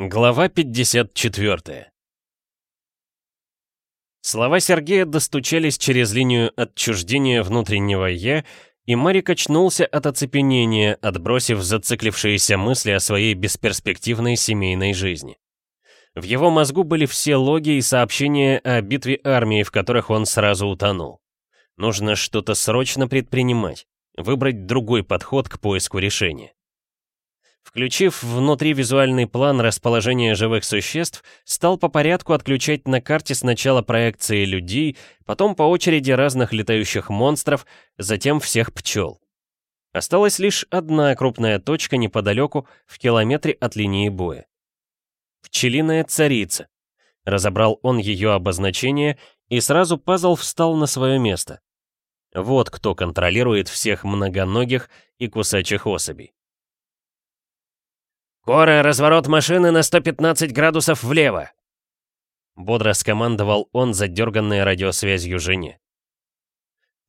Глава 54 Слова Сергея достучались через линию отчуждения внутреннего «я», и Марик очнулся от оцепенения, отбросив зациклившиеся мысли о своей бесперспективной семейной жизни. В его мозгу были все логи и сообщения о битве армии, в которых он сразу утонул. Нужно что-то срочно предпринимать, выбрать другой подход к поиску решения. Включив внутри визуальный план расположения живых существ, стал по порядку отключать на карте сначала проекции людей, потом по очереди разных летающих монстров, затем всех пчел. Осталась лишь одна крупная точка неподалеку, в километре от линии боя. Пчелиная царица. Разобрал он ее обозначение, и сразу пазл встал на свое место. Вот кто контролирует всех многоногих и кусачих особей. «Кора, разворот машины на 115 градусов влево!» Бодро скомандовал он задерганной радиосвязью жене.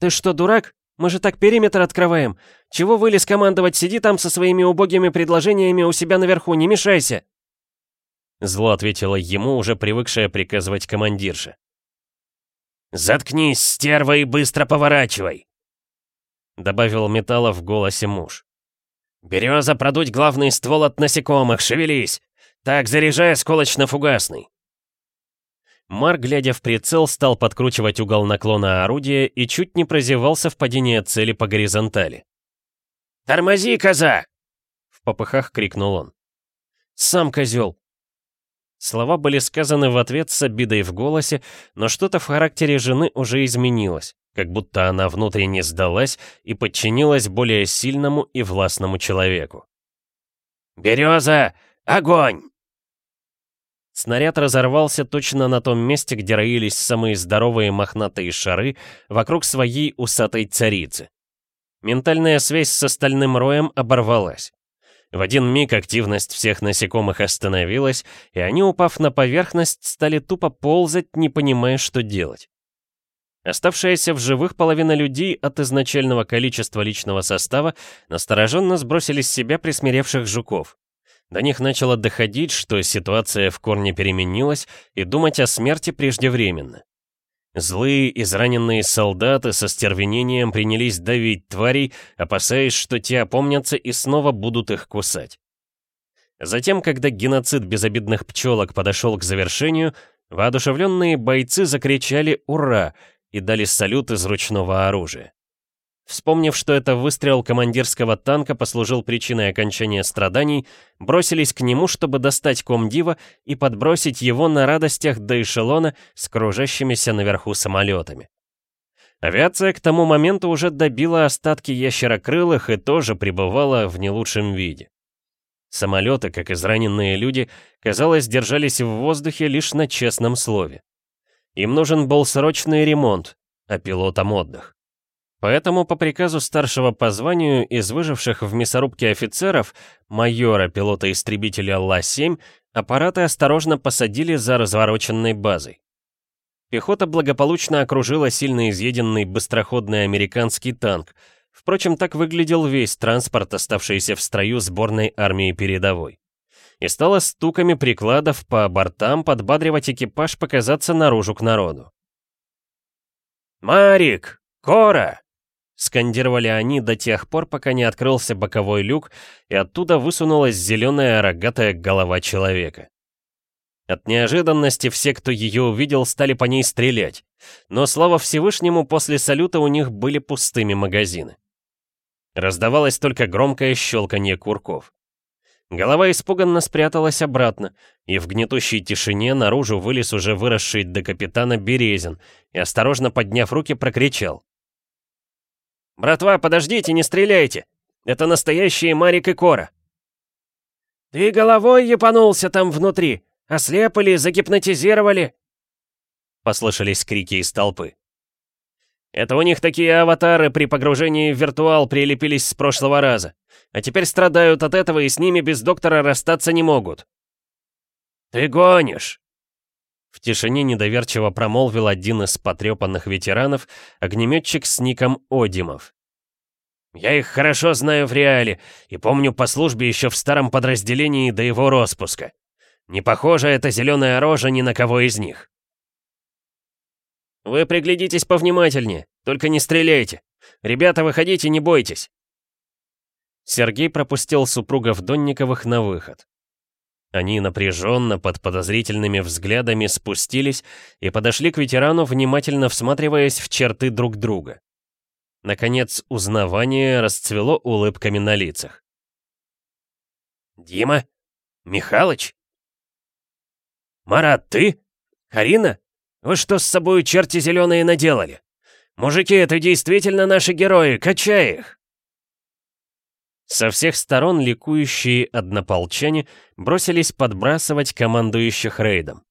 «Ты что, дурак? Мы же так периметр открываем. Чего вылез командовать? Сиди там со своими убогими предложениями у себя наверху, не мешайся!» Зло ответила ему, уже привыкшая приказывать командирша. «Заткнись, стерва, и быстро поворачивай!» Добавил металла в голосе муж. «Береза, продуть главный ствол от насекомых, шевелись! Так, заряжай осколочно-фугасный!» Мар, глядя в прицел, стал подкручивать угол наклона орудия и чуть не прозевался в падении цели по горизонтали. «Тормози, коза!» В попыхах крикнул он. «Сам козел!» Слова были сказаны в ответ с обидой в голосе, но что-то в характере жены уже изменилось как будто она внутренне сдалась и подчинилась более сильному и властному человеку. «Береза! Огонь!» Снаряд разорвался точно на том месте, где роились самые здоровые мохнатые шары вокруг своей усатой царицы. Ментальная связь с остальным роем оборвалась. В один миг активность всех насекомых остановилась, и они, упав на поверхность, стали тупо ползать, не понимая, что делать. Оставшаяся в живых половина людей от изначального количества личного состава настороженно сбросили с себя присмиревших жуков. До них начало доходить, что ситуация в корне переменилась, и думать о смерти преждевременно. Злые, израненные солдаты со стервенением принялись давить тварей, опасаясь, что те опомнятся и снова будут их кусать. Затем, когда геноцид безобидных пчелок подошел к завершению, воодушевленные бойцы закричали «Ура!», и дали салют из ручного оружия. Вспомнив, что это выстрел командирского танка послужил причиной окончания страданий, бросились к нему, чтобы достать комдива и подбросить его на радостях до эшелона с кружащимися наверху самолетами. Авиация к тому моменту уже добила остатки ящерокрылых и тоже пребывала в не лучшем виде. Самолеты, как израненные люди, казалось, держались в воздухе лишь на честном слове. Им нужен был срочный ремонт, а пилотам отдых. Поэтому по приказу старшего по званию из выживших в мясорубке офицеров, майора пилота-истребителя Ла-7, аппараты осторожно посадили за развороченной базой. Пехота благополучно окружила сильно изъеденный быстроходный американский танк. Впрочем, так выглядел весь транспорт, оставшийся в строю сборной армии передовой и стала стуками прикладов по бортам подбадривать экипаж показаться наружу к народу. «Марик! Кора!» Скандировали они до тех пор, пока не открылся боковой люк, и оттуда высунулась зеленая рогатая голова человека. От неожиданности все, кто ее увидел, стали по ней стрелять. Но, слава Всевышнему, после салюта у них были пустыми магазины. Раздавалось только громкое щелканье курков. Голова испуганно спряталась обратно, и в гнетущей тишине наружу вылез уже выросший до капитана Березин и, осторожно подняв руки, прокричал. «Братва, подождите, не стреляйте! Это настоящие Марик и Кора!» «Ты головой епанулся там внутри! Ослепали, загипнотизировали!» Послышались крики из толпы. Это у них такие аватары при погружении в виртуал прилепились с прошлого раза. А теперь страдают от этого и с ними без доктора расстаться не могут. Ты гонишь. В тишине недоверчиво промолвил один из потрепанных ветеранов, огнеметчик с ником Одимов. «Я их хорошо знаю в реале и помню по службе еще в старом подразделении до его распуска. Не похожа эта зеленая рожа ни на кого из них. «Вы приглядитесь повнимательнее, только не стреляйте. Ребята, выходите, не бойтесь!» Сергей пропустил супругов Донниковых на выход. Они напряженно, под подозрительными взглядами спустились и подошли к ветерану, внимательно всматриваясь в черты друг друга. Наконец, узнавание расцвело улыбками на лицах. «Дима? Михалыч?» «Марат, ты? Карина? Вы что с собой черти зеленые наделали? Мужики, это действительно наши герои, качай их!» Со всех сторон ликующие однополчане бросились подбрасывать командующих рейдом.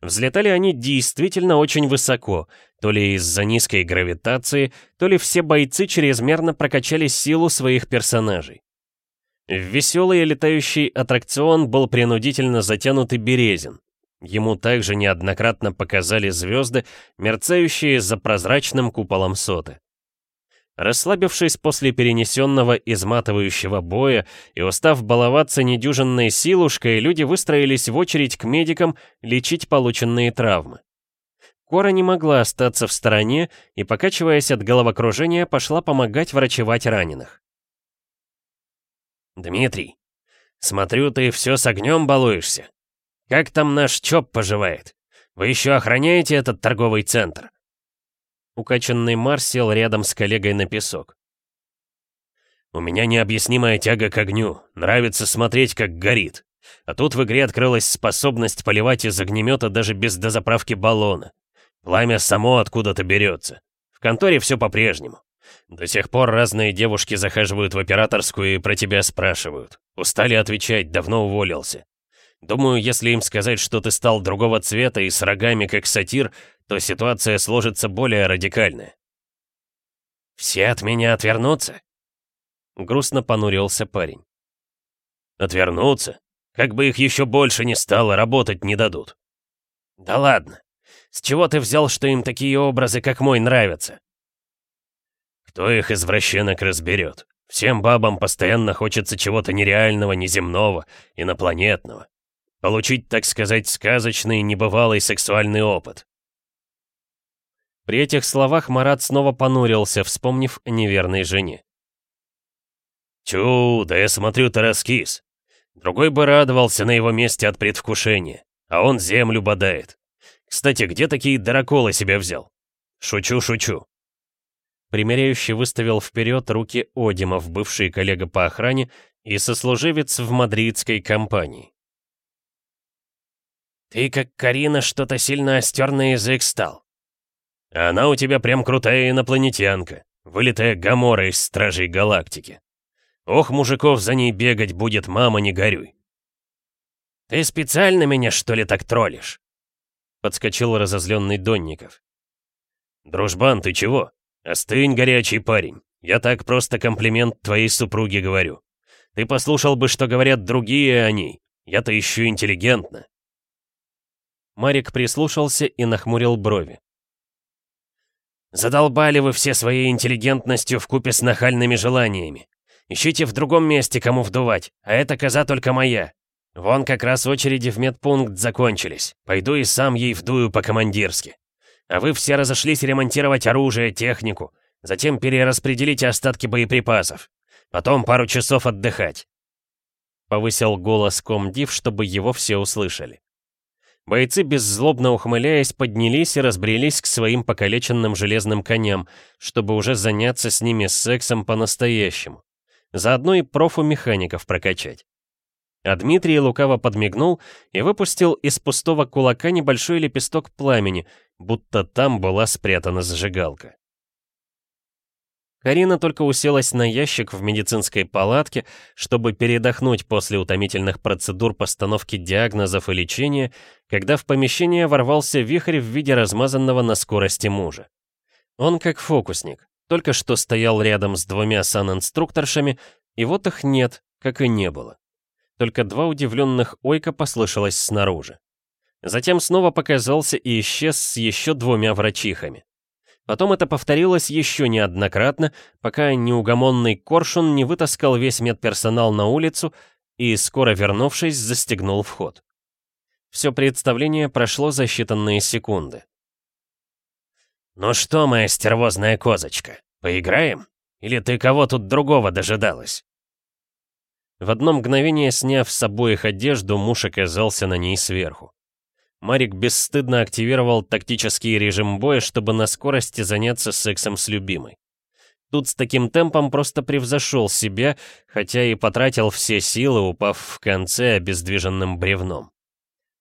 Взлетали они действительно очень высоко, то ли из-за низкой гравитации, то ли все бойцы чрезмерно прокачали силу своих персонажей. В веселый летающий аттракцион был принудительно затянут и Березин. Ему также неоднократно показали звезды, мерцающие за прозрачным куполом соты. Расслабившись после перенесенного изматывающего боя и устав баловаться недюжинной силушкой, люди выстроились в очередь к медикам лечить полученные травмы. Кора не могла остаться в стороне и, покачиваясь от головокружения, пошла помогать врачевать раненых. «Дмитрий, смотрю, ты все с огнем балуешься. Как там наш ЧОП поживает? Вы еще охраняете этот торговый центр?» Укачанный Марс сел рядом с коллегой на песок. «У меня необъяснимая тяга к огню. Нравится смотреть, как горит. А тут в игре открылась способность поливать из огнемета даже без дозаправки баллона. Пламя само откуда-то берется. В конторе все по-прежнему. До сих пор разные девушки захаживают в операторскую и про тебя спрашивают. Устали отвечать, давно уволился. Думаю, если им сказать, что ты стал другого цвета и с рогами, как сатир, то ситуация сложится более радикальная. «Все от меня отвернутся?» Грустно понурился парень. «Отвернутся? Как бы их еще больше не стало, работать не дадут». «Да ладно. С чего ты взял, что им такие образы, как мой, нравятся?» «Кто их извращенок разберет? Всем бабам постоянно хочется чего-то нереального, неземного, инопланетного. Получить, так сказать, сказочный, небывалый сексуальный опыт. При этих словах Марат снова понурился, вспомнив неверной жене. «Тю, да я смотрю, ты раскис. Другой бы радовался на его месте от предвкушения, а он землю бодает. Кстати, где такие дыроколы себя взял? Шучу, шучу». Примеряющий выставил вперед руки Одимов, бывший коллега по охране и сослуживец в мадридской компании. «Ты, как Карина, что-то сильно остер на язык стал. Она у тебя прям крутая инопланетянка, вылитая Гамора из Стражей Галактики. Ох, мужиков за ней бегать будет, мама, не горюй. Ты специально меня, что ли, так троллишь? Подскочил разозленный Донников. Дружбан, ты чего? Остынь, горячий парень. Я так просто комплимент твоей супруге говорю. Ты послушал бы, что говорят другие о ней. Я-то еще интеллигентно. Марик прислушался и нахмурил брови. Задолбали вы все своей интеллигентностью вкупе с нахальными желаниями. Ищите в другом месте, кому вдувать, а эта коза только моя. Вон как раз очереди в медпункт закончились. Пойду и сам ей вдую по-командирски. А вы все разошлись ремонтировать оружие, технику. Затем перераспределите остатки боеприпасов. Потом пару часов отдыхать. Повысил голос комдив, чтобы его все услышали. Бойцы, беззлобно ухмыляясь, поднялись и разбрелись к своим покалеченным железным коням, чтобы уже заняться с ними сексом по-настоящему. Заодно и профу механиков прокачать. А Дмитрий лукаво подмигнул и выпустил из пустого кулака небольшой лепесток пламени, будто там была спрятана зажигалка. Карина только уселась на ящик в медицинской палатке, чтобы передохнуть после утомительных процедур постановки диагнозов и лечения, когда в помещение ворвался вихрь в виде размазанного на скорости мужа. Он как фокусник, только что стоял рядом с двумя санинструкторшами, и вот их нет, как и не было. Только два удивленных ойка послышалось снаружи. Затем снова показался и исчез с еще двумя врачихами. Потом это повторилось еще неоднократно, пока неугомонный Коршун не вытаскал весь медперсонал на улицу и, скоро вернувшись, застегнул вход. Все представление прошло за считанные секунды. «Ну что, моя стервозная козочка, поиграем? Или ты кого тут другого дожидалась?» В одно мгновение, сняв с обоих одежду, муж оказался на ней сверху. Марик бесстыдно активировал тактический режим боя, чтобы на скорости заняться сексом с любимой. Тут с таким темпом просто превзошел себя, хотя и потратил все силы, упав в конце обездвиженным бревном.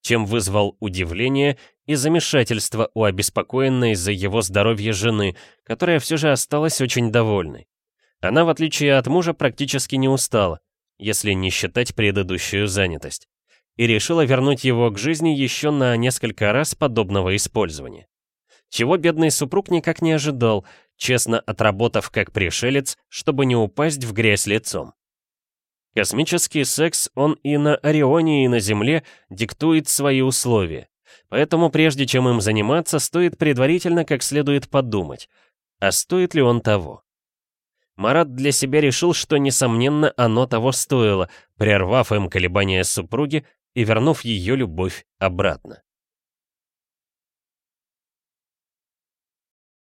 Чем вызвал удивление и замешательство у обеспокоенной за его здоровье жены, которая все же осталась очень довольной. Она, в отличие от мужа, практически не устала, если не считать предыдущую занятость и решила вернуть его к жизни еще на несколько раз подобного использования. Чего бедный супруг никак не ожидал, честно отработав как пришелец, чтобы не упасть в грязь лицом. Космический секс он и на Орионе, и на Земле диктует свои условия. Поэтому прежде чем им заниматься, стоит предварительно как следует подумать, а стоит ли он того. Марат для себя решил, что, несомненно, оно того стоило, прервав им колебания супруги и вернув ее любовь обратно.